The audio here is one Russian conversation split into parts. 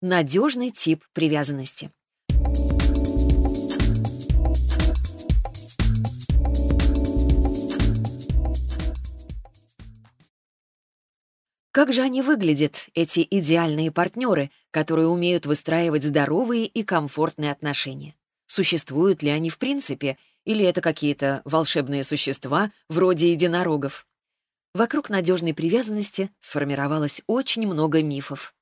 Надежный тип привязанности. Как же они выглядят, эти идеальные партнеры, которые умеют выстраивать здоровые и комфортные отношения? Существуют ли они в принципе, или это какие-то волшебные существа вроде единорогов? Вокруг надежной привязанности сформировалось очень много мифов.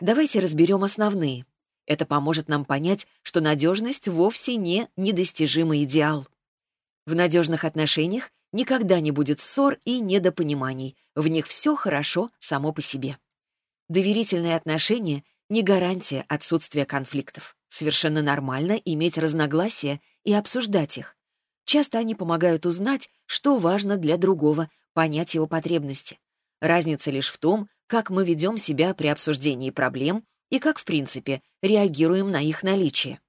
Давайте разберем основные. Это поможет нам понять, что надежность вовсе не недостижимый идеал. В надежных отношениях никогда не будет ссор и недопониманий, в них все хорошо само по себе. Доверительные отношения — не гарантия отсутствия конфликтов. Совершенно нормально иметь разногласия и обсуждать их. Часто они помогают узнать, что важно для другого, понять его потребности. Разница лишь в том, как мы ведем себя при обсуждении проблем и как, в принципе, реагируем на их наличие.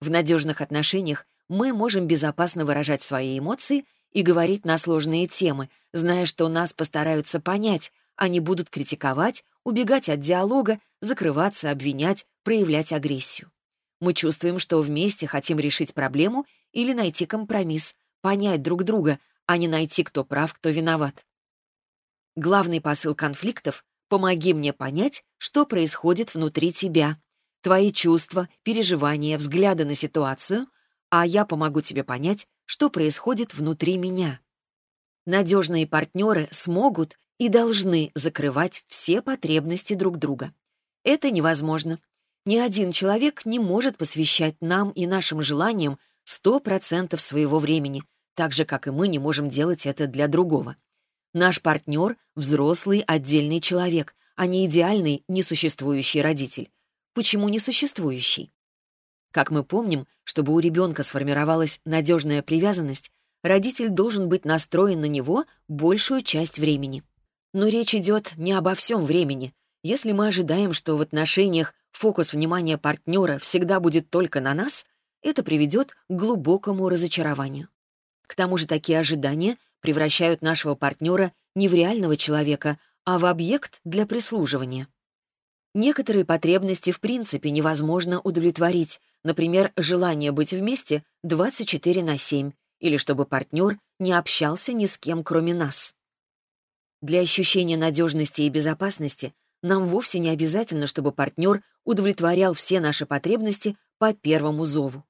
В надежных отношениях мы можем безопасно выражать свои эмоции и говорить на сложные темы, зная, что нас постараются понять, они будут критиковать, убегать от диалога, закрываться, обвинять, проявлять агрессию. Мы чувствуем, что вместе хотим решить проблему или найти компромисс, понять друг друга, а не найти, кто прав, кто виноват. Главный посыл конфликтов — помоги мне понять, что происходит внутри тебя, твои чувства, переживания, взгляды на ситуацию, а я помогу тебе понять, что происходит внутри меня. Надежные партнеры смогут и должны закрывать все потребности друг друга. Это невозможно. Ни один человек не может посвящать нам и нашим желаниям 100% своего времени, так же, как и мы не можем делать это для другого. Наш партнер — взрослый отдельный человек, а не идеальный несуществующий родитель. Почему несуществующий? Как мы помним, чтобы у ребенка сформировалась надежная привязанность, родитель должен быть настроен на него большую часть времени. Но речь идет не обо всем времени. Если мы ожидаем, что в отношениях фокус внимания партнера всегда будет только на нас, это приведет к глубокому разочарованию. К тому же такие ожидания превращают нашего партнера не в реального человека, а в объект для прислуживания. Некоторые потребности в принципе невозможно удовлетворить, например, желание быть вместе 24 на 7, или чтобы партнер не общался ни с кем, кроме нас. Для ощущения надежности и безопасности нам вовсе не обязательно, чтобы партнер удовлетворял все наши потребности по первому зову.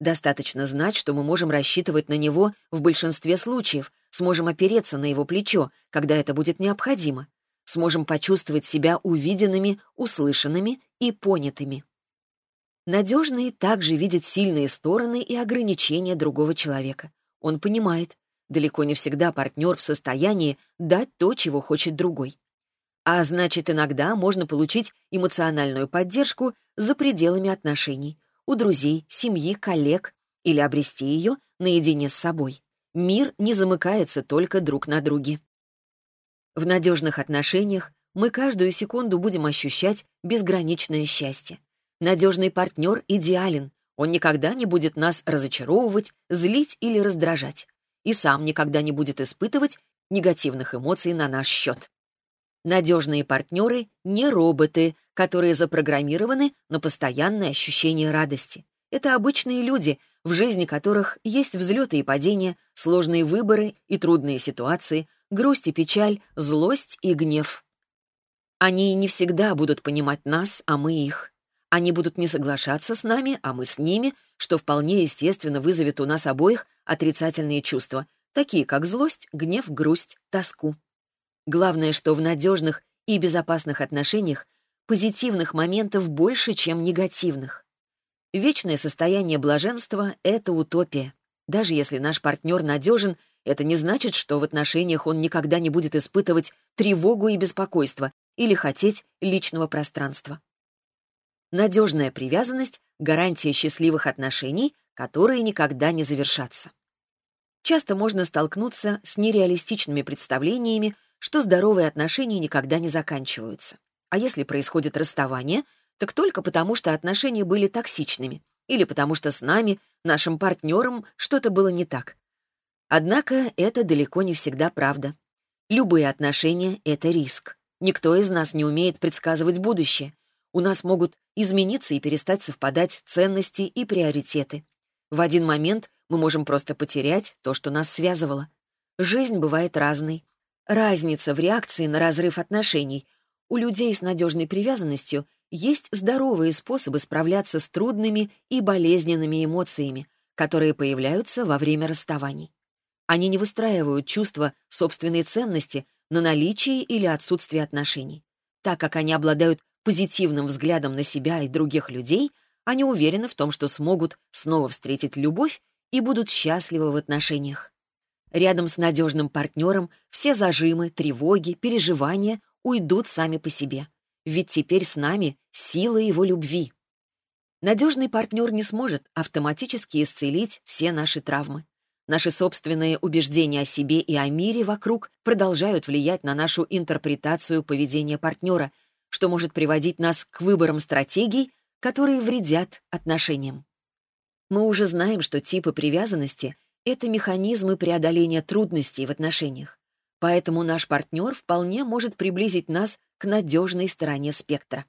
Достаточно знать, что мы можем рассчитывать на него в большинстве случаев, сможем опереться на его плечо, когда это будет необходимо, сможем почувствовать себя увиденными, услышанными и понятыми. Надежный также видит сильные стороны и ограничения другого человека. Он понимает, далеко не всегда партнер в состоянии дать то, чего хочет другой. А значит, иногда можно получить эмоциональную поддержку за пределами отношений, у друзей, семьи, коллег, или обрести ее наедине с собой. Мир не замыкается только друг на друге. В надежных отношениях мы каждую секунду будем ощущать безграничное счастье. Надежный партнер идеален, он никогда не будет нас разочаровывать, злить или раздражать. И сам никогда не будет испытывать негативных эмоций на наш счет. Надежные партнеры — не роботы, которые запрограммированы на постоянное ощущение радости. Это обычные люди, в жизни которых есть взлеты и падения, сложные выборы и трудные ситуации, грусть и печаль, злость и гнев. Они не всегда будут понимать нас, а мы их. Они будут не соглашаться с нами, а мы с ними, что вполне естественно вызовет у нас обоих отрицательные чувства, такие как злость, гнев, грусть, тоску. Главное, что в надежных и безопасных отношениях позитивных моментов больше, чем негативных. Вечное состояние блаженства — это утопия. Даже если наш партнер надежен, это не значит, что в отношениях он никогда не будет испытывать тревогу и беспокойство или хотеть личного пространства. Надежная привязанность — гарантия счастливых отношений, которые никогда не завершатся. Часто можно столкнуться с нереалистичными представлениями, что здоровые отношения никогда не заканчиваются. А если происходит расставание, так только потому, что отношения были токсичными, или потому что с нами, нашим партнером, что-то было не так. Однако это далеко не всегда правда. Любые отношения — это риск. Никто из нас не умеет предсказывать будущее. У нас могут измениться и перестать совпадать ценности и приоритеты. В один момент мы можем просто потерять то, что нас связывало. Жизнь бывает разной. Разница в реакции на разрыв отношений. У людей с надежной привязанностью есть здоровые способы справляться с трудными и болезненными эмоциями, которые появляются во время расставаний. Они не выстраивают чувство собственной ценности на наличие или отсутствие отношений. Так как они обладают позитивным взглядом на себя и других людей, они уверены в том, что смогут снова встретить любовь и будут счастливы в отношениях. Рядом с надежным партнером все зажимы, тревоги, переживания уйдут сами по себе. Ведь теперь с нами сила его любви. Надежный партнер не сможет автоматически исцелить все наши травмы. Наши собственные убеждения о себе и о мире вокруг продолжают влиять на нашу интерпретацию поведения партнера, что может приводить нас к выборам стратегий, которые вредят отношениям. Мы уже знаем, что типы привязанности — это механизмы преодоления трудностей в отношениях. Поэтому наш партнер вполне может приблизить нас к надежной стороне спектра.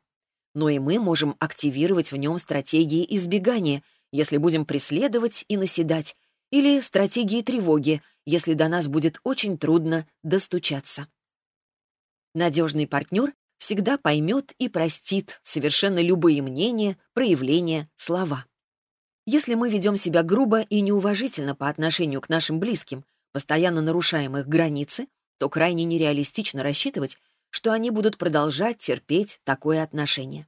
Но и мы можем активировать в нем стратегии избегания, если будем преследовать и наседать, или стратегии тревоги, если до нас будет очень трудно достучаться. Надежный партнер всегда поймет и простит совершенно любые мнения, проявления, слова. Если мы ведем себя грубо и неуважительно по отношению к нашим близким, постоянно нарушаем их границы, то крайне нереалистично рассчитывать, что они будут продолжать терпеть такое отношение.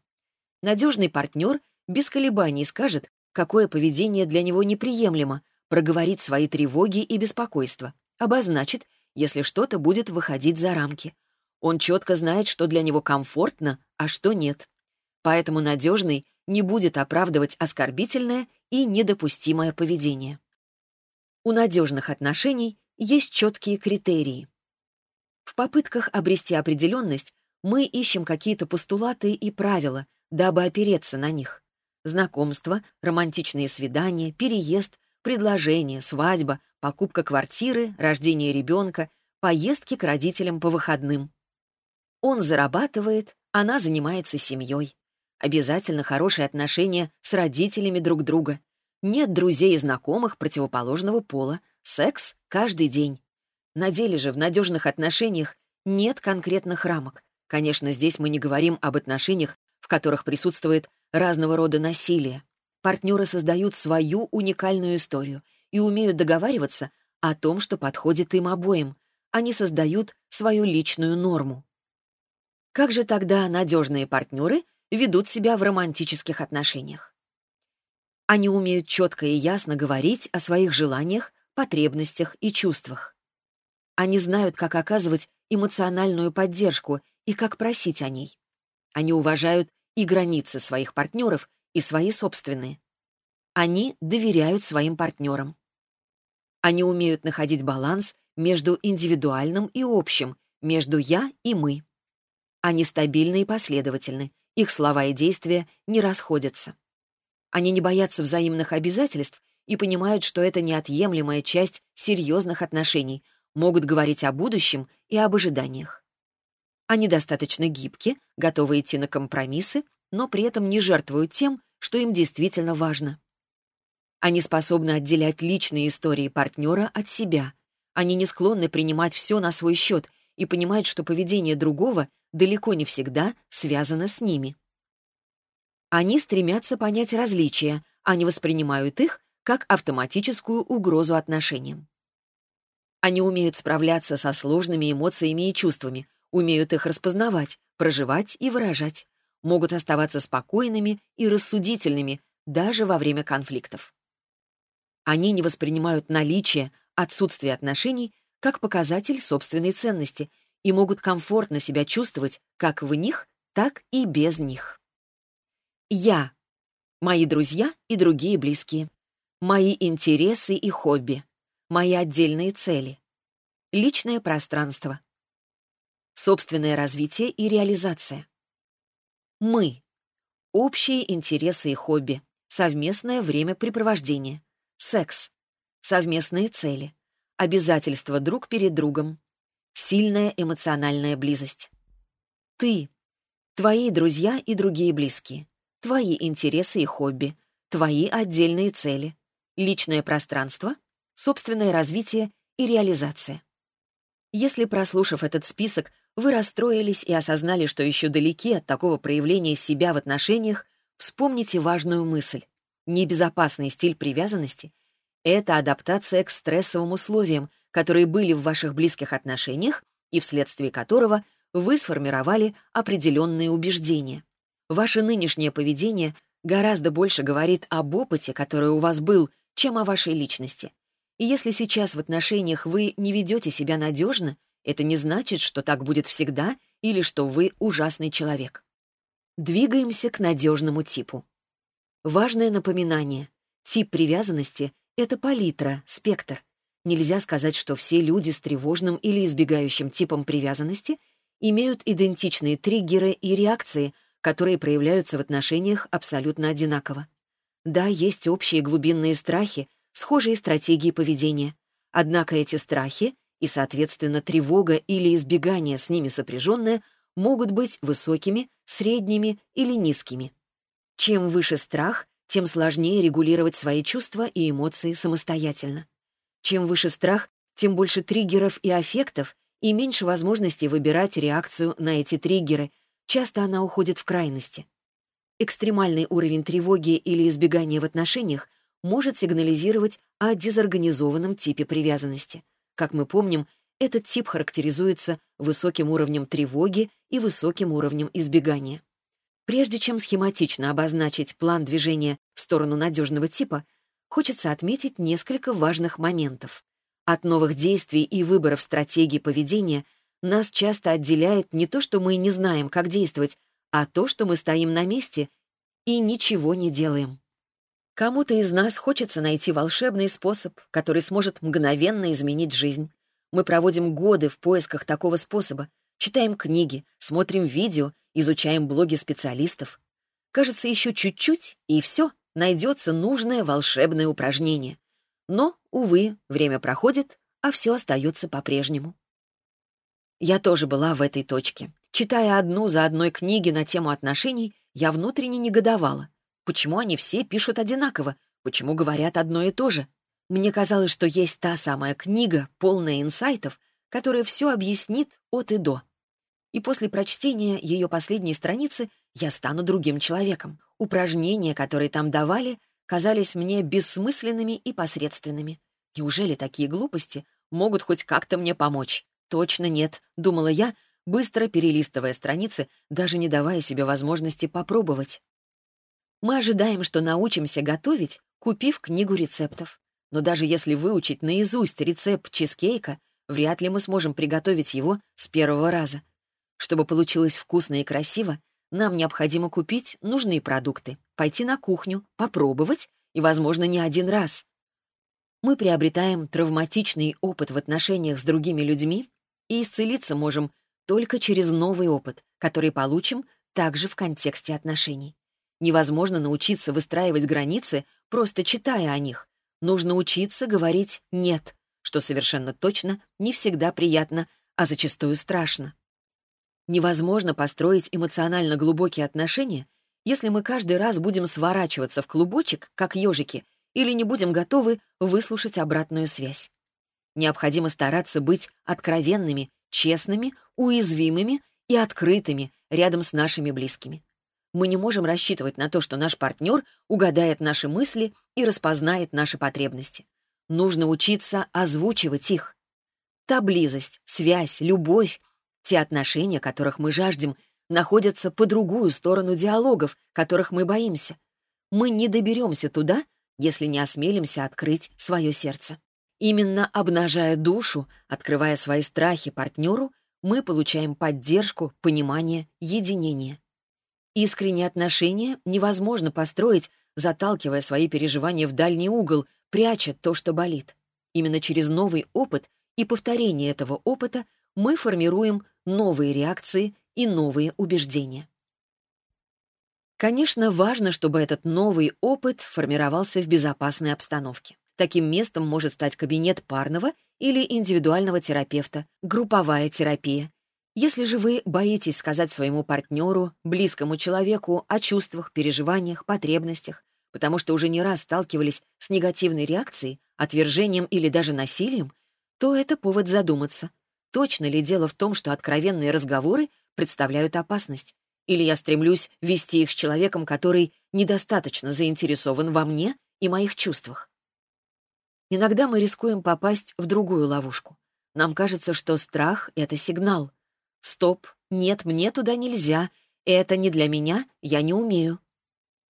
Надежный партнер без колебаний скажет, какое поведение для него неприемлемо, проговорит свои тревоги и беспокойства, обозначит, если что-то будет выходить за рамки. Он четко знает, что для него комфортно, а что нет. Поэтому надежный не будет оправдывать оскорбительное и недопустимое поведение. У надежных отношений есть четкие критерии. В попытках обрести определенность мы ищем какие-то постулаты и правила, дабы опереться на них. Знакомство, романтичные свидания, переезд, предложение, свадьба, покупка квартиры, рождение ребенка, поездки к родителям по выходным. Он зарабатывает, она занимается семьей. Обязательно хорошие отношения с родителями друг друга. Нет друзей и знакомых противоположного пола. Секс каждый день. На деле же в надежных отношениях нет конкретных рамок. Конечно, здесь мы не говорим об отношениях, в которых присутствует разного рода насилие. Партнеры создают свою уникальную историю и умеют договариваться о том, что подходит им обоим. Они создают свою личную норму. Как же тогда надежные партнеры ведут себя в романтических отношениях. Они умеют четко и ясно говорить о своих желаниях, потребностях и чувствах. Они знают, как оказывать эмоциональную поддержку и как просить о ней. Они уважают и границы своих партнеров, и свои собственные. Они доверяют своим партнерам. Они умеют находить баланс между индивидуальным и общим, между «я» и «мы». Они стабильны и последовательны, их слова и действия не расходятся. Они не боятся взаимных обязательств и понимают, что это неотъемлемая часть серьезных отношений, могут говорить о будущем и об ожиданиях. Они достаточно гибки, готовы идти на компромиссы, но при этом не жертвуют тем, что им действительно важно. Они способны отделять личные истории партнера от себя. Они не склонны принимать все на свой счет и понимают, что поведение другого далеко не всегда связано с ними. Они стремятся понять различия, а не воспринимают их как автоматическую угрозу отношениям. Они умеют справляться со сложными эмоциями и чувствами, умеют их распознавать, проживать и выражать, могут оставаться спокойными и рассудительными даже во время конфликтов. Они не воспринимают наличие, отсутствие отношений как показатель собственной ценности и могут комфортно себя чувствовать как в них, так и без них. Я. Мои друзья и другие близкие. Мои интересы и хобби. Мои отдельные цели. Личное пространство. Собственное развитие и реализация. Мы. Общие интересы и хобби. Совместное времяпрепровождение. Секс. Совместные цели. Обязательства друг перед другом. Сильная эмоциональная близость. Ты. твои друзья и другие близкие, твои интересы и хобби, твои отдельные цели, личное пространство, собственное развитие и реализация. Если, прослушав этот список, вы расстроились и осознали, что еще далеки от такого проявления себя в отношениях, вспомните важную мысль. Небезопасный стиль привязанности — это адаптация к стрессовым условиям, которые были в ваших близких отношениях и вследствие которого вы сформировали определенные убеждения. Ваше нынешнее поведение гораздо больше говорит об опыте, который у вас был, чем о вашей личности. И если сейчас в отношениях вы не ведете себя надежно, это не значит, что так будет всегда или что вы ужасный человек. Двигаемся к надежному типу. Важное напоминание. Тип привязанности — это палитра, спектр. Нельзя сказать, что все люди с тревожным или избегающим типом привязанности имеют идентичные триггеры и реакции, которые проявляются в отношениях абсолютно одинаково. Да, есть общие глубинные страхи, схожие стратегии поведения. Однако эти страхи и, соответственно, тревога или избегание с ними сопряженное могут быть высокими, средними или низкими. Чем выше страх, тем сложнее регулировать свои чувства и эмоции самостоятельно. Чем выше страх, тем больше триггеров и аффектов и меньше возможностей выбирать реакцию на эти триггеры, часто она уходит в крайности. Экстремальный уровень тревоги или избегания в отношениях может сигнализировать о дезорганизованном типе привязанности. Как мы помним, этот тип характеризуется высоким уровнем тревоги и высоким уровнем избегания. Прежде чем схематично обозначить план движения в сторону надежного типа, хочется отметить несколько важных моментов. От новых действий и выборов стратегии поведения нас часто отделяет не то, что мы не знаем, как действовать, а то, что мы стоим на месте и ничего не делаем. Кому-то из нас хочется найти волшебный способ, который сможет мгновенно изменить жизнь. Мы проводим годы в поисках такого способа, читаем книги, смотрим видео, изучаем блоги специалистов. Кажется, еще чуть-чуть, и все, найдется нужное волшебное упражнение. Но, увы, время проходит, а все остается по-прежнему. Я тоже была в этой точке. Читая одну за одной книги на тему отношений, я внутренне негодовала. Почему они все пишут одинаково? Почему говорят одно и то же? Мне казалось, что есть та самая книга, полная инсайтов, которая все объяснит от и до. И после прочтения ее последней страницы я стану другим человеком. Упражнения, которые там давали, казались мне бессмысленными и посредственными. Неужели такие глупости могут хоть как-то мне помочь? Точно нет, думала я, быстро перелистывая страницы, даже не давая себе возможности попробовать. Мы ожидаем, что научимся готовить, купив книгу рецептов. Но даже если выучить наизусть рецепт чизкейка, вряд ли мы сможем приготовить его с первого раза. Чтобы получилось вкусно и красиво, нам необходимо купить нужные продукты, пойти на кухню, попробовать и, возможно, не один раз. Мы приобретаем травматичный опыт в отношениях с другими людьми и исцелиться можем только через новый опыт, который получим также в контексте отношений. Невозможно научиться выстраивать границы, просто читая о них. Нужно учиться говорить «нет», что совершенно точно не всегда приятно, а зачастую страшно. Невозможно построить эмоционально глубокие отношения, если мы каждый раз будем сворачиваться в клубочек, как ежики, или не будем готовы выслушать обратную связь. Необходимо стараться быть откровенными, честными, уязвимыми и открытыми рядом с нашими близкими. Мы не можем рассчитывать на то, что наш партнер угадает наши мысли и распознает наши потребности. Нужно учиться озвучивать их. Та близость, связь, любовь, те отношения, которых мы жаждем, находятся по другую сторону диалогов, которых мы боимся. Мы не доберемся туда, если не осмелимся открыть свое сердце. Именно обнажая душу, открывая свои страхи партнеру, мы получаем поддержку, понимание, единение. Искренние отношения невозможно построить, заталкивая свои переживания в дальний угол, пряча то, что болит. Именно через новый опыт и повторение этого опыта мы формируем новые реакции и новые убеждения. Конечно, важно, чтобы этот новый опыт формировался в безопасной обстановке. Таким местом может стать кабинет парного или индивидуального терапевта, групповая терапия Если же вы боитесь сказать своему партнеру, близкому человеку о чувствах, переживаниях, потребностях, потому что уже не раз сталкивались с негативной реакцией, отвержением или даже насилием, то это повод задуматься, точно ли дело в том, что откровенные разговоры представляют опасность, или я стремлюсь вести их с человеком, который недостаточно заинтересован во мне и моих чувствах. Иногда мы рискуем попасть в другую ловушку. Нам кажется, что страх — это сигнал. Стоп, нет, мне туда нельзя, это не для меня, я не умею.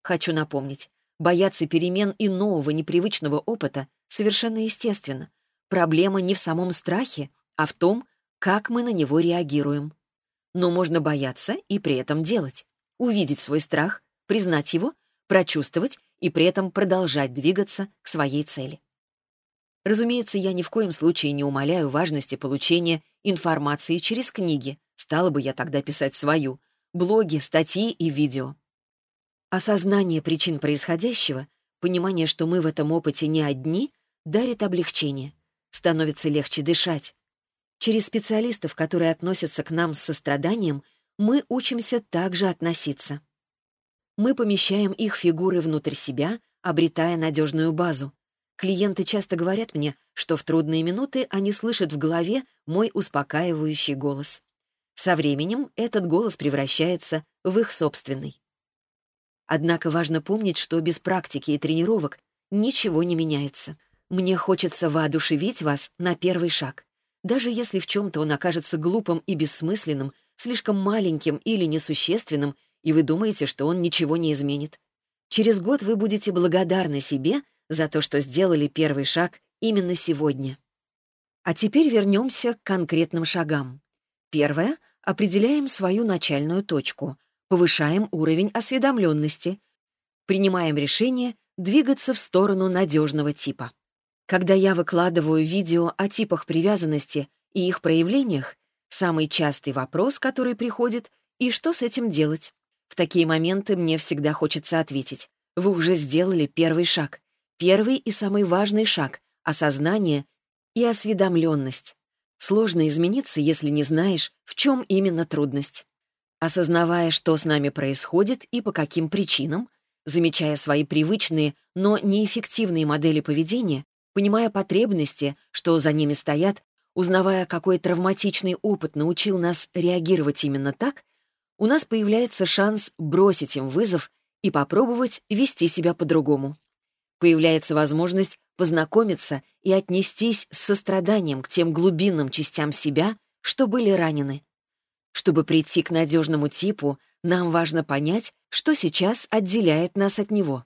Хочу напомнить, бояться перемен и нового непривычного опыта совершенно естественно. Проблема не в самом страхе, а в том, как мы на него реагируем. Но можно бояться и при этом делать. Увидеть свой страх, признать его, прочувствовать и при этом продолжать двигаться к своей цели. Разумеется, я ни в коем случае не умаляю важности получения информации через книги, стала бы я тогда писать свою, блоги, статьи и видео. Осознание причин происходящего, понимание, что мы в этом опыте не одни, дарит облегчение. Становится легче дышать. Через специалистов, которые относятся к нам с состраданием, мы учимся также относиться. Мы помещаем их фигуры внутрь себя, обретая надежную базу. Клиенты часто говорят мне, что в трудные минуты они слышат в голове мой успокаивающий голос. Со временем этот голос превращается в их собственный. Однако важно помнить, что без практики и тренировок ничего не меняется. Мне хочется воодушевить вас на первый шаг. Даже если в чем-то он окажется глупым и бессмысленным, слишком маленьким или несущественным, и вы думаете, что он ничего не изменит. Через год вы будете благодарны себе за то, что сделали первый шаг именно сегодня. А теперь вернемся к конкретным шагам. Первое — определяем свою начальную точку, повышаем уровень осведомленности, принимаем решение двигаться в сторону надежного типа. Когда я выкладываю видео о типах привязанности и их проявлениях, самый частый вопрос, который приходит, и что с этим делать? В такие моменты мне всегда хочется ответить. Вы уже сделали первый шаг. Первый и самый важный шаг — осознание и осведомленность. Сложно измениться, если не знаешь, в чем именно трудность. Осознавая, что с нами происходит и по каким причинам, замечая свои привычные, но неэффективные модели поведения, понимая потребности, что за ними стоят, узнавая, какой травматичный опыт научил нас реагировать именно так, у нас появляется шанс бросить им вызов и попробовать вести себя по-другому появляется возможность познакомиться и отнестись с состраданием к тем глубинным частям себя, что были ранены. Чтобы прийти к надежному типу, нам важно понять, что сейчас отделяет нас от него.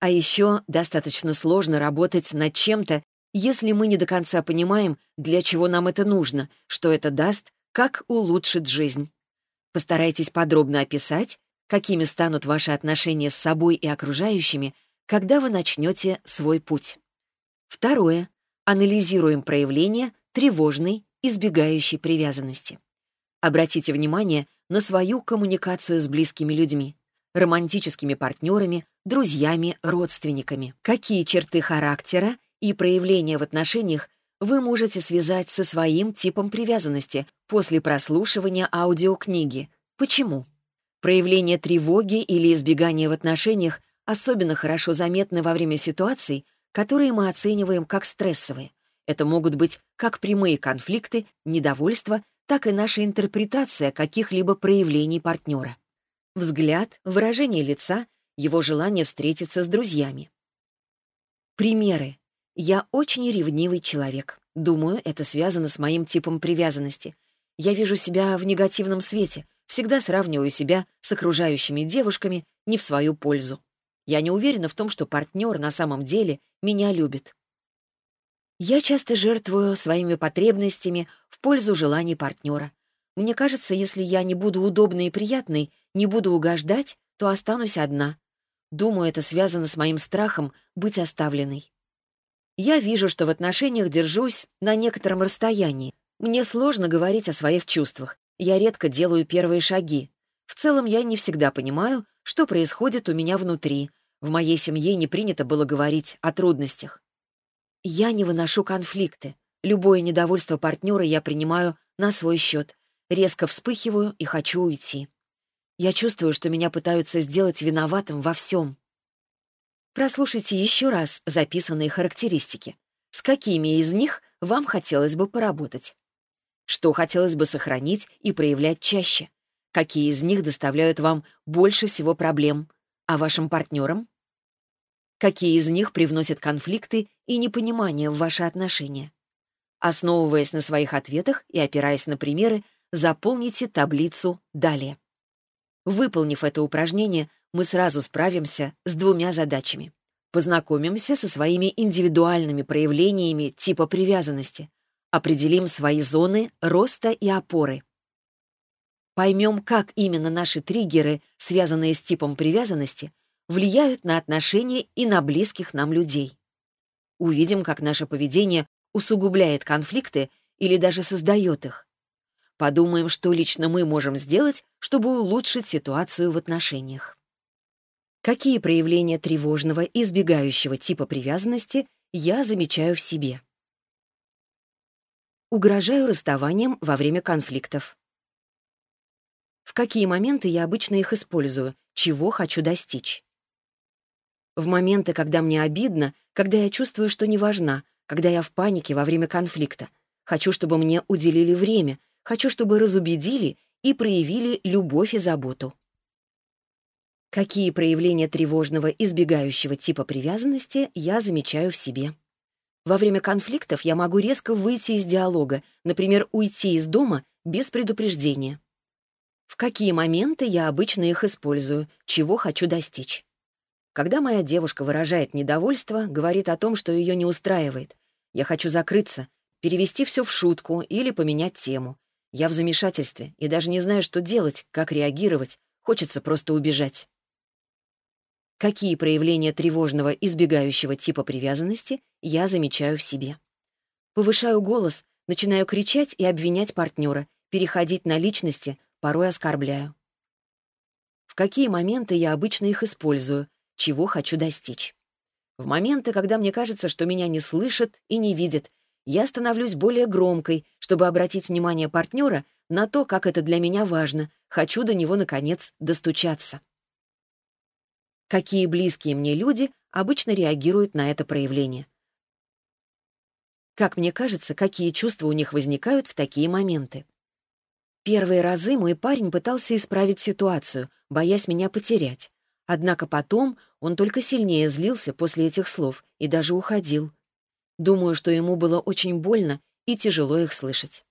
А еще достаточно сложно работать над чем-то, если мы не до конца понимаем, для чего нам это нужно, что это даст, как улучшит жизнь. Постарайтесь подробно описать, какими станут ваши отношения с собой и окружающими, когда вы начнете свой путь. Второе. Анализируем проявления тревожной, избегающей привязанности. Обратите внимание на свою коммуникацию с близкими людьми, романтическими партнерами, друзьями, родственниками. Какие черты характера и проявления в отношениях вы можете связать со своим типом привязанности после прослушивания аудиокниги. Почему? Проявление тревоги или избегания в отношениях особенно хорошо заметны во время ситуаций, которые мы оцениваем как стрессовые. Это могут быть как прямые конфликты, недовольство, так и наша интерпретация каких-либо проявлений партнера. Взгляд, выражение лица, его желание встретиться с друзьями. Примеры. Я очень ревнивый человек. Думаю, это связано с моим типом привязанности. Я вижу себя в негативном свете, всегда сравниваю себя с окружающими девушками не в свою пользу. Я не уверена в том, что партнер на самом деле меня любит. Я часто жертвую своими потребностями в пользу желаний партнера. Мне кажется, если я не буду удобной и приятной, не буду угождать, то останусь одна. Думаю, это связано с моим страхом быть оставленной. Я вижу, что в отношениях держусь на некотором расстоянии. Мне сложно говорить о своих чувствах. Я редко делаю первые шаги. В целом, я не всегда понимаю, что происходит у меня внутри. В моей семье не принято было говорить о трудностях. Я не выношу конфликты. Любое недовольство партнера я принимаю на свой счет. резко вспыхиваю и хочу уйти. Я чувствую, что меня пытаются сделать виноватым во всем. Прослушайте еще раз записанные характеристики. С какими из них вам хотелось бы поработать? Что хотелось бы сохранить и проявлять чаще? Какие из них доставляют вам больше всего проблем? А вашим партнерам? Какие из них привносят конфликты и непонимание в ваши отношения? Основываясь на своих ответах и опираясь на примеры, заполните таблицу «Далее». Выполнив это упражнение, мы сразу справимся с двумя задачами. Познакомимся со своими индивидуальными проявлениями типа привязанности, определим свои зоны роста и опоры. Поймем, как именно наши триггеры, связанные с типом привязанности, влияют на отношения и на близких нам людей. Увидим, как наше поведение усугубляет конфликты или даже создает их. Подумаем, что лично мы можем сделать, чтобы улучшить ситуацию в отношениях. Какие проявления тревожного, избегающего типа привязанности я замечаю в себе? Угрожаю расставанием во время конфликтов. В какие моменты я обычно их использую, чего хочу достичь? В моменты, когда мне обидно, когда я чувствую, что не важна, когда я в панике во время конфликта. Хочу, чтобы мне уделили время, хочу, чтобы разубедили и проявили любовь и заботу. Какие проявления тревожного, избегающего типа привязанности я замечаю в себе? Во время конфликтов я могу резко выйти из диалога, например, уйти из дома без предупреждения. В какие моменты я обычно их использую, чего хочу достичь? Когда моя девушка выражает недовольство, говорит о том, что ее не устраивает. Я хочу закрыться, перевести все в шутку или поменять тему. Я в замешательстве и даже не знаю, что делать, как реагировать, хочется просто убежать. Какие проявления тревожного, избегающего типа привязанности я замечаю в себе? Повышаю голос, начинаю кричать и обвинять партнера, переходить на личности, порой оскорбляю. В какие моменты я обычно их использую, чего хочу достичь? В моменты, когда мне кажется, что меня не слышат и не видят, я становлюсь более громкой, чтобы обратить внимание партнера на то, как это для меня важно, хочу до него, наконец, достучаться какие близкие мне люди обычно реагируют на это проявление. Как мне кажется, какие чувства у них возникают в такие моменты. Первые разы мой парень пытался исправить ситуацию, боясь меня потерять. Однако потом он только сильнее злился после этих слов и даже уходил. Думаю, что ему было очень больно и тяжело их слышать.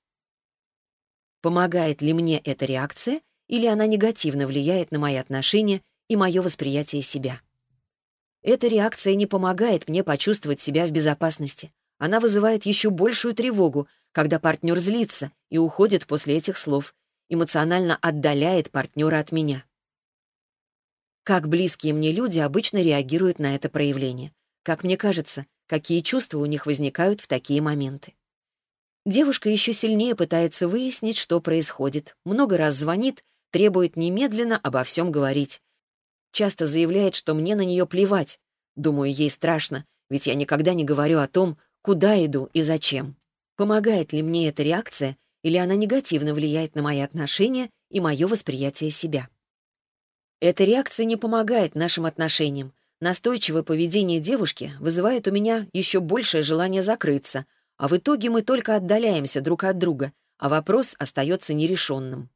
Помогает ли мне эта реакция, или она негативно влияет на мои отношения и мое восприятие себя. Эта реакция не помогает мне почувствовать себя в безопасности. Она вызывает еще большую тревогу, когда партнер злится и уходит после этих слов, эмоционально отдаляет партнера от меня. Как близкие мне люди обычно реагируют на это проявление? Как мне кажется, какие чувства у них возникают в такие моменты? Девушка еще сильнее пытается выяснить, что происходит, много раз звонит, требует немедленно обо всем говорить, часто заявляет, что мне на нее плевать. Думаю, ей страшно, ведь я никогда не говорю о том, куда иду и зачем. Помогает ли мне эта реакция, или она негативно влияет на мои отношения и мое восприятие себя? Эта реакция не помогает нашим отношениям. Настойчивое поведение девушки вызывает у меня еще большее желание закрыться, а в итоге мы только отдаляемся друг от друга, а вопрос остается нерешенным.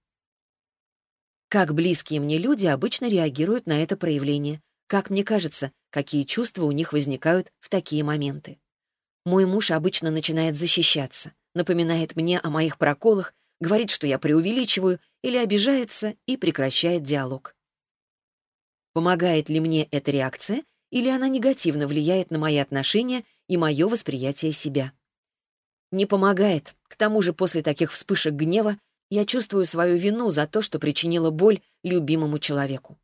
Как близкие мне люди обычно реагируют на это проявление? Как мне кажется, какие чувства у них возникают в такие моменты? Мой муж обычно начинает защищаться, напоминает мне о моих проколах, говорит, что я преувеличиваю, или обижается и прекращает диалог. Помогает ли мне эта реакция, или она негативно влияет на мои отношения и мое восприятие себя? Не помогает. К тому же после таких вспышек гнева я чувствую свою вину за то, что причинила боль любимому человеку.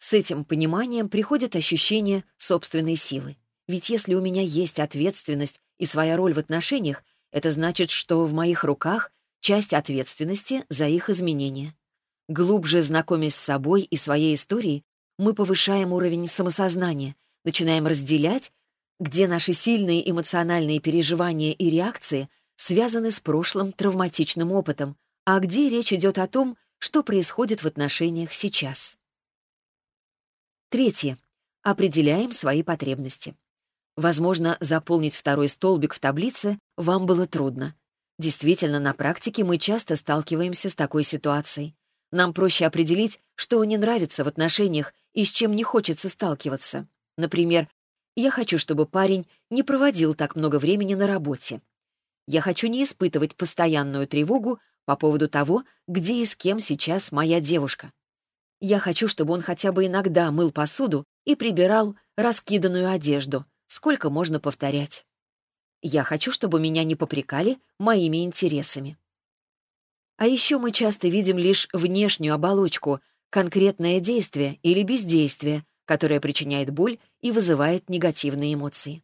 С этим пониманием приходит ощущение собственной силы. Ведь если у меня есть ответственность и своя роль в отношениях, это значит, что в моих руках часть ответственности за их изменения. Глубже знакомясь с собой и своей историей, мы повышаем уровень самосознания, начинаем разделять, где наши сильные эмоциональные переживания и реакции — связаны с прошлым травматичным опытом, а где речь идет о том, что происходит в отношениях сейчас. Третье. Определяем свои потребности. Возможно, заполнить второй столбик в таблице вам было трудно. Действительно, на практике мы часто сталкиваемся с такой ситуацией. Нам проще определить, что не нравится в отношениях и с чем не хочется сталкиваться. Например, я хочу, чтобы парень не проводил так много времени на работе. Я хочу не испытывать постоянную тревогу по поводу того, где и с кем сейчас моя девушка. Я хочу, чтобы он хотя бы иногда мыл посуду и прибирал раскиданную одежду. Сколько можно повторять? Я хочу, чтобы меня не попрекали моими интересами. А еще мы часто видим лишь внешнюю оболочку, конкретное действие или бездействие, которое причиняет боль и вызывает негативные эмоции.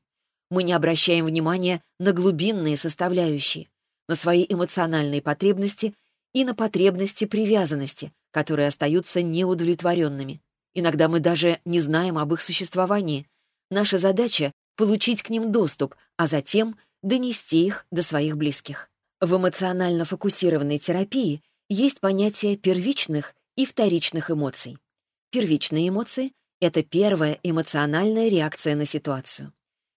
Мы не обращаем внимания на глубинные составляющие, на свои эмоциональные потребности и на потребности привязанности, которые остаются неудовлетворенными. Иногда мы даже не знаем об их существовании. Наша задача — получить к ним доступ, а затем донести их до своих близких. В эмоционально фокусированной терапии есть понятие первичных и вторичных эмоций. Первичные эмоции это первая эмоциональная реакция на ситуацию.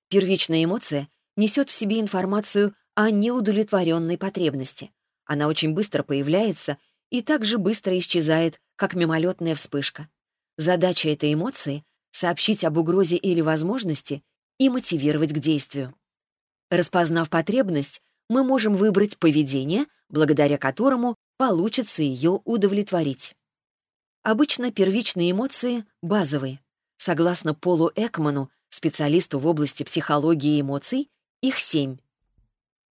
Первичная эмоция несет в себе информацию о неудовлетворенной потребности. Она очень быстро появляется и так же быстро исчезает, как мимолетная вспышка. Задача этой эмоции — сообщить об угрозе или возможности и мотивировать к действию. Распознав потребность, мы можем выбрать поведение, благодаря которому получится ее удовлетворить. Обычно первичные эмоции базовые. Согласно Полу Экману, специалисту в области психологии эмоций, их семь.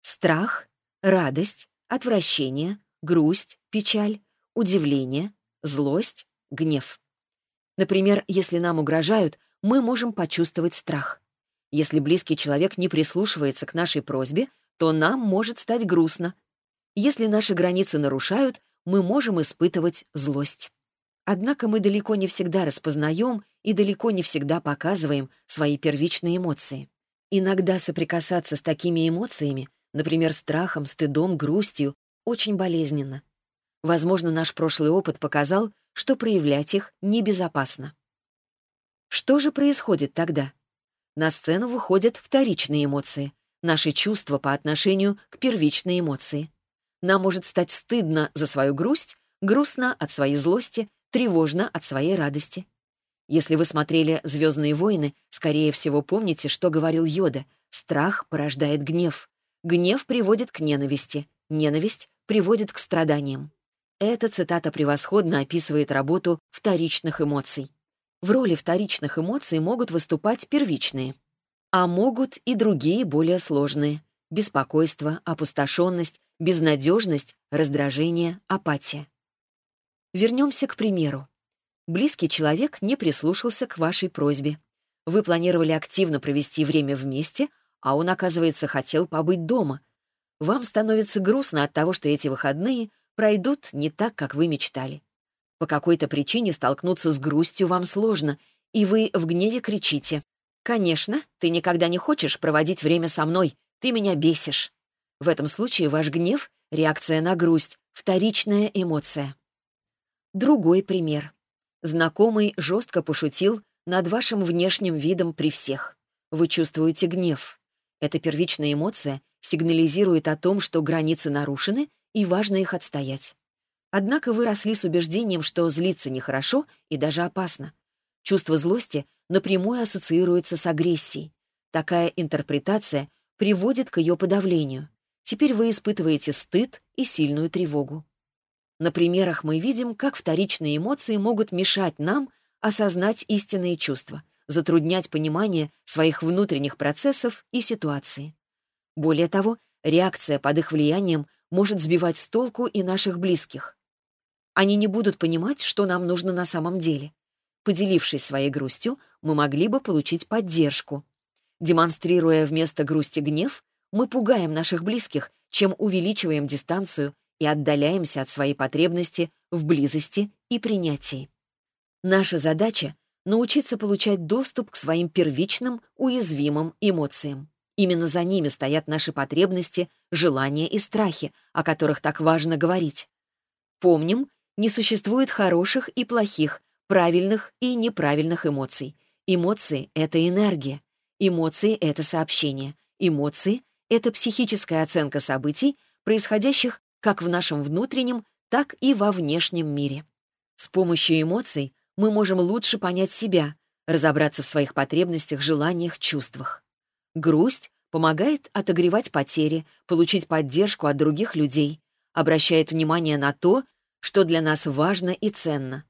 Страх, радость, отвращение, грусть, печаль, удивление, злость, гнев. Например, если нам угрожают, мы можем почувствовать страх. Если близкий человек не прислушивается к нашей просьбе, то нам может стать грустно. Если наши границы нарушают, мы можем испытывать злость. Однако мы далеко не всегда распознаем и далеко не всегда показываем свои первичные эмоции. Иногда соприкасаться с такими эмоциями, например, страхом, стыдом, грустью, очень болезненно. Возможно, наш прошлый опыт показал, что проявлять их небезопасно. Что же происходит тогда? На сцену выходят вторичные эмоции, наши чувства по отношению к первичной эмоции. Нам может стать стыдно за свою грусть, грустно от своей злости, тревожно от своей радости. Если вы смотрели «Звездные войны», скорее всего, помните, что говорил Йода. Страх порождает гнев. Гнев приводит к ненависти. Ненависть приводит к страданиям. Эта цитата превосходно описывает работу вторичных эмоций. В роли вторичных эмоций могут выступать первичные. А могут и другие более сложные. Беспокойство, опустошенность, безнадежность, раздражение, апатия. Вернемся к примеру. Близкий человек не прислушался к вашей просьбе. Вы планировали активно провести время вместе, а он, оказывается, хотел побыть дома. Вам становится грустно от того, что эти выходные пройдут не так, как вы мечтали. По какой-то причине столкнуться с грустью вам сложно, и вы в гневе кричите. «Конечно, ты никогда не хочешь проводить время со мной, ты меня бесишь». В этом случае ваш гнев — реакция на грусть, вторичная эмоция. Другой пример. Знакомый жестко пошутил над вашим внешним видом при всех. Вы чувствуете гнев. Эта первичная эмоция сигнализирует о том, что границы нарушены и важно их отстоять. Однако вы росли с убеждением, что злиться нехорошо и даже опасно. Чувство злости напрямую ассоциируется с агрессией. Такая интерпретация приводит к ее подавлению. Теперь вы испытываете стыд и сильную тревогу. На примерах мы видим, как вторичные эмоции могут мешать нам осознать истинные чувства, затруднять понимание своих внутренних процессов и ситуации. Более того, реакция под их влиянием может сбивать с толку и наших близких. Они не будут понимать, что нам нужно на самом деле. Поделившись своей грустью, мы могли бы получить поддержку. Демонстрируя вместо грусти гнев, мы пугаем наших близких, чем увеличиваем дистанцию и отдаляемся от своей потребности в близости и принятии. Наша задача — научиться получать доступ к своим первичным, уязвимым эмоциям. Именно за ними стоят наши потребности, желания и страхи, о которых так важно говорить. Помним, не существует хороших и плохих, правильных и неправильных эмоций. Эмоции — это энергия. Эмоции — это сообщение. Эмоции — это психическая оценка событий, происходящих как в нашем внутреннем, так и во внешнем мире. С помощью эмоций мы можем лучше понять себя, разобраться в своих потребностях, желаниях, чувствах. Грусть помогает отогревать потери, получить поддержку от других людей, обращает внимание на то, что для нас важно и ценно.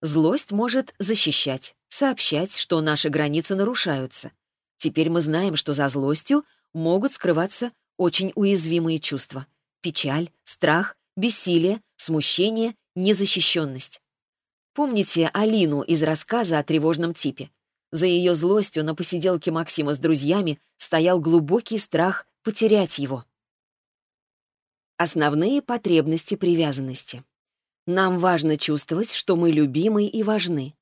Злость может защищать, сообщать, что наши границы нарушаются. Теперь мы знаем, что за злостью могут скрываться очень уязвимые чувства. Печаль, страх, бессилие, смущение, незащищенность. Помните Алину из рассказа о тревожном типе? За ее злостью на посиделке Максима с друзьями стоял глубокий страх потерять его. Основные потребности привязанности. Нам важно чувствовать, что мы любимы и важны.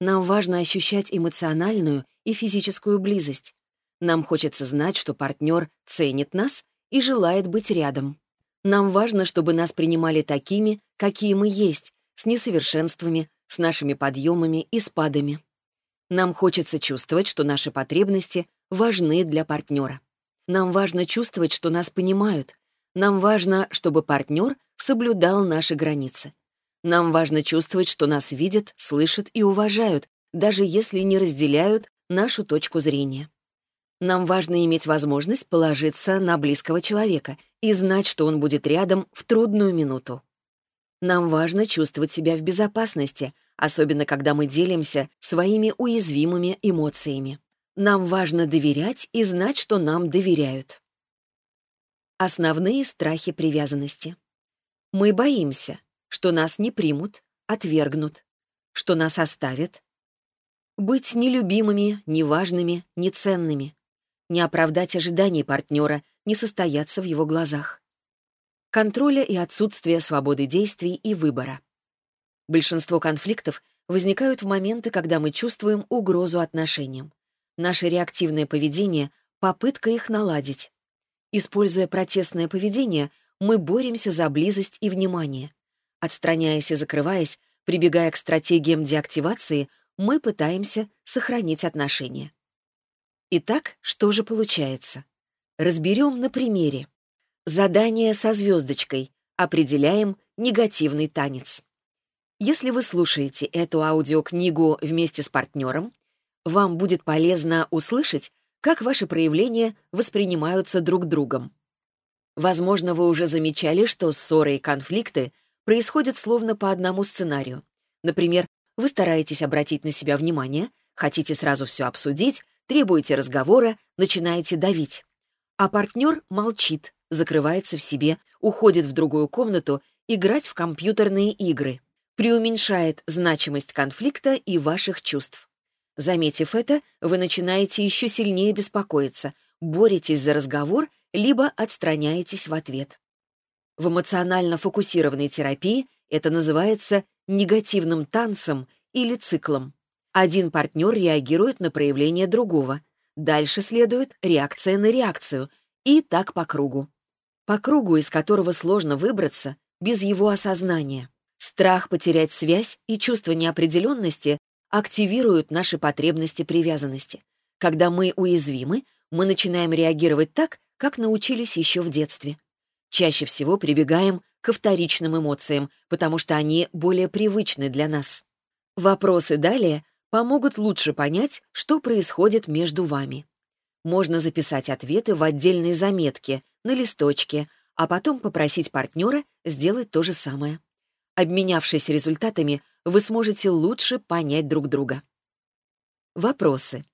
Нам важно ощущать эмоциональную и физическую близость. Нам хочется знать, что партнер ценит нас и желает быть рядом. Нам важно, чтобы нас принимали такими, какие мы есть, с несовершенствами, с нашими подъемами и спадами. Нам хочется чувствовать, что наши потребности важны для партнера. Нам важно чувствовать, что нас понимают. Нам важно, чтобы партнер соблюдал наши границы. Нам важно чувствовать, что нас видят, слышат и уважают, даже если не разделяют нашу точку зрения. Нам важно иметь возможность положиться на близкого человека и знать, что он будет рядом в трудную минуту. Нам важно чувствовать себя в безопасности, особенно когда мы делимся своими уязвимыми эмоциями. Нам важно доверять и знать, что нам доверяют. Основные страхи привязанности. Мы боимся, что нас не примут, отвергнут, что нас оставят. Быть нелюбимыми, неважными, неценными. Не оправдать ожиданий партнера, не состояться в его глазах. Контроля и отсутствие свободы действий и выбора. Большинство конфликтов возникают в моменты, когда мы чувствуем угрозу отношениям. Наше реактивное поведение — попытка их наладить. Используя протестное поведение, мы боремся за близость и внимание. Отстраняясь и закрываясь, прибегая к стратегиям деактивации, мы пытаемся сохранить отношения. Итак, что же получается? Разберем на примере. Задание со звездочкой. Определяем негативный танец. Если вы слушаете эту аудиокнигу вместе с партнером, вам будет полезно услышать, как ваши проявления воспринимаются друг другом. Возможно, вы уже замечали, что ссоры и конфликты происходят словно по одному сценарию. Например, вы стараетесь обратить на себя внимание, хотите сразу все обсудить, требуете разговора, начинаете давить. А партнер молчит, закрывается в себе, уходит в другую комнату играть в компьютерные игры, преуменьшает значимость конфликта и ваших чувств. Заметив это, вы начинаете еще сильнее беспокоиться, боретесь за разговор, либо отстраняетесь в ответ. В эмоционально фокусированной терапии это называется негативным танцем или циклом. Один партнер реагирует на проявление другого. Дальше следует реакция на реакцию. И так по кругу. По кругу, из которого сложно выбраться без его осознания. Страх потерять связь и чувство неопределенности активируют наши потребности привязанности. Когда мы уязвимы, мы начинаем реагировать так, как научились еще в детстве. Чаще всего прибегаем ко вторичным эмоциям, потому что они более привычны для нас. Вопросы далее помогут лучше понять, что происходит между вами. Можно записать ответы в отдельной заметке, на листочке, а потом попросить партнера сделать то же самое. Обменявшись результатами, вы сможете лучше понять друг друга. Вопросы.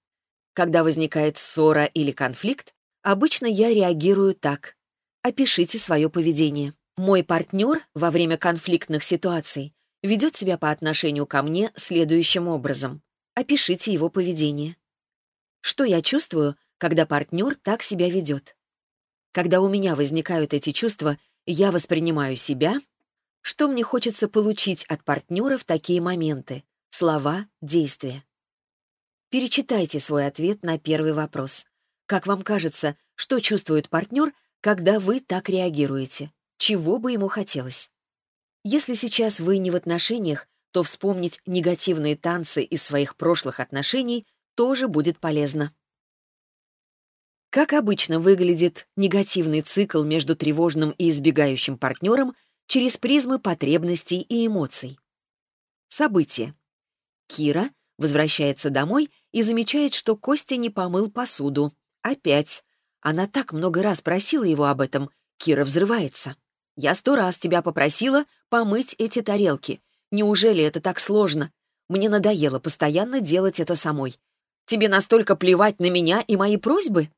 Когда возникает ссора или конфликт, обычно я реагирую так. Опишите свое поведение. Мой партнер во время конфликтных ситуаций ведет себя по отношению ко мне следующим образом. Опишите его поведение. Что я чувствую, когда партнер так себя ведет? Когда у меня возникают эти чувства, я воспринимаю себя. Что мне хочется получить от партнера в такие моменты? Слова, действия. Перечитайте свой ответ на первый вопрос. Как вам кажется, что чувствует партнер, когда вы так реагируете. Чего бы ему хотелось? Если сейчас вы не в отношениях, то вспомнить негативные танцы из своих прошлых отношений тоже будет полезно. Как обычно выглядит негативный цикл между тревожным и избегающим партнером через призмы потребностей и эмоций? Событие. Кира возвращается домой и замечает, что Костя не помыл посуду. Опять. Она так много раз просила его об этом. Кира взрывается. «Я сто раз тебя попросила помыть эти тарелки. Неужели это так сложно? Мне надоело постоянно делать это самой. Тебе настолько плевать на меня и мои просьбы?»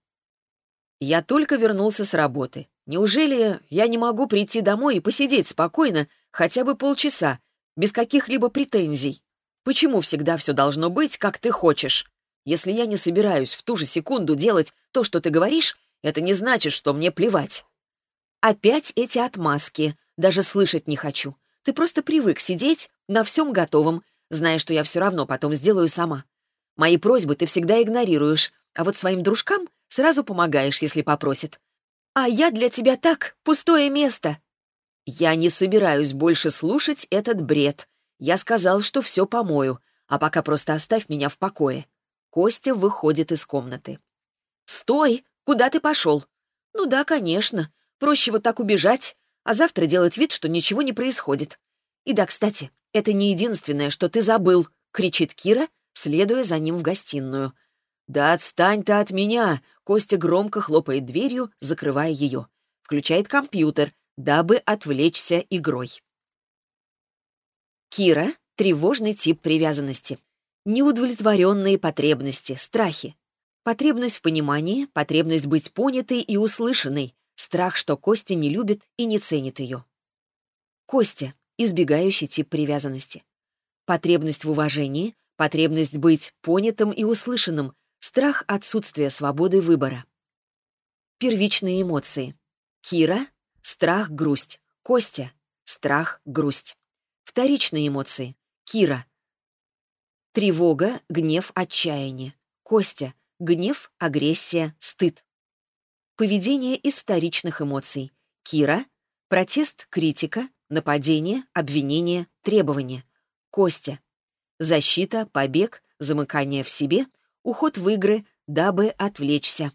Я только вернулся с работы. Неужели я не могу прийти домой и посидеть спокойно хотя бы полчаса, без каких-либо претензий? Почему всегда все должно быть, как ты хочешь? Если я не собираюсь в ту же секунду делать то, что ты говоришь, это не значит, что мне плевать. Опять эти отмазки. Даже слышать не хочу. Ты просто привык сидеть на всем готовом, зная, что я все равно потом сделаю сама. Мои просьбы ты всегда игнорируешь, а вот своим дружкам Сразу помогаешь, если попросит. А я для тебя так, пустое место. Я не собираюсь больше слушать этот бред. Я сказал, что все помою, а пока просто оставь меня в покое. Костя выходит из комнаты. «Стой! Куда ты пошел?» «Ну да, конечно. Проще вот так убежать, а завтра делать вид, что ничего не происходит. И да, кстати, это не единственное, что ты забыл», — кричит Кира, следуя за ним в гостиную. «Да отстань ты от меня!» Костя громко хлопает дверью, закрывая ее. Включает компьютер, дабы отвлечься игрой. Кира — тревожный тип привязанности. Неудовлетворенные потребности, страхи. Потребность в понимании, потребность быть понятой и услышанной, страх, что Костя не любит и не ценит ее. Костя — избегающий тип привязанности. Потребность в уважении, потребность быть понятым и услышанным, Страх отсутствия свободы выбора. Первичные эмоции. Кира — страх, грусть. Костя — страх, грусть. Вторичные эмоции. Кира — тревога, гнев, отчаяние. Костя — гнев, агрессия, стыд. Поведение из вторичных эмоций. Кира — протест, критика, нападение, обвинение, требование. Костя — защита, побег, замыкание в себе — уход в игры, дабы отвлечься.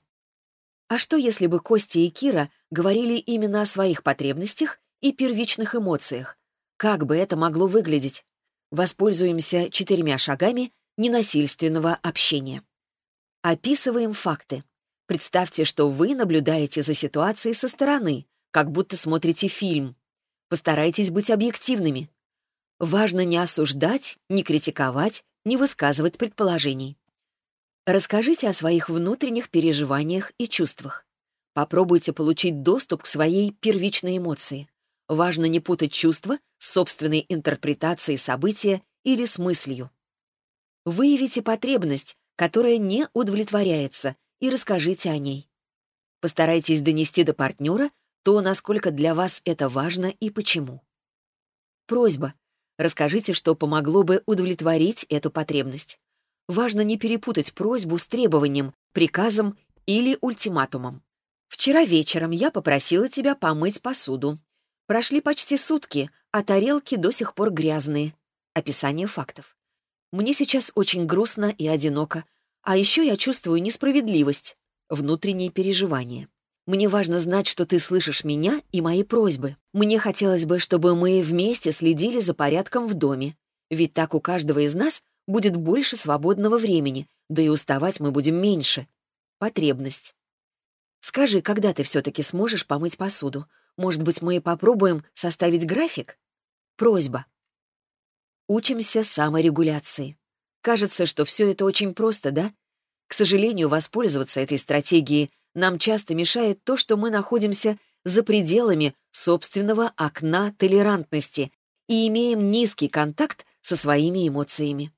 А что, если бы Костя и Кира говорили именно о своих потребностях и первичных эмоциях? Как бы это могло выглядеть? Воспользуемся четырьмя шагами ненасильственного общения. Описываем факты. Представьте, что вы наблюдаете за ситуацией со стороны, как будто смотрите фильм. Постарайтесь быть объективными. Важно не осуждать, не критиковать, не высказывать предположений. Расскажите о своих внутренних переживаниях и чувствах. Попробуйте получить доступ к своей первичной эмоции. Важно не путать чувства с собственной интерпретацией события или с мыслью. Выявите потребность, которая не удовлетворяется, и расскажите о ней. Постарайтесь донести до партнера то, насколько для вас это важно и почему. Просьба. Расскажите, что помогло бы удовлетворить эту потребность важно не перепутать просьбу с требованием, приказом или ультиматумом. «Вчера вечером я попросила тебя помыть посуду. Прошли почти сутки, а тарелки до сих пор грязные». Описание фактов. «Мне сейчас очень грустно и одиноко, а еще я чувствую несправедливость, внутренние переживания. Мне важно знать, что ты слышишь меня и мои просьбы. Мне хотелось бы, чтобы мы вместе следили за порядком в доме. Ведь так у каждого из нас будет больше свободного времени, да и уставать мы будем меньше. Потребность. Скажи, когда ты все-таки сможешь помыть посуду? Может быть, мы попробуем составить график? Просьба. Учимся саморегуляции. Кажется, что все это очень просто, да? К сожалению, воспользоваться этой стратегией нам часто мешает то, что мы находимся за пределами собственного окна толерантности и имеем низкий контакт со своими эмоциями.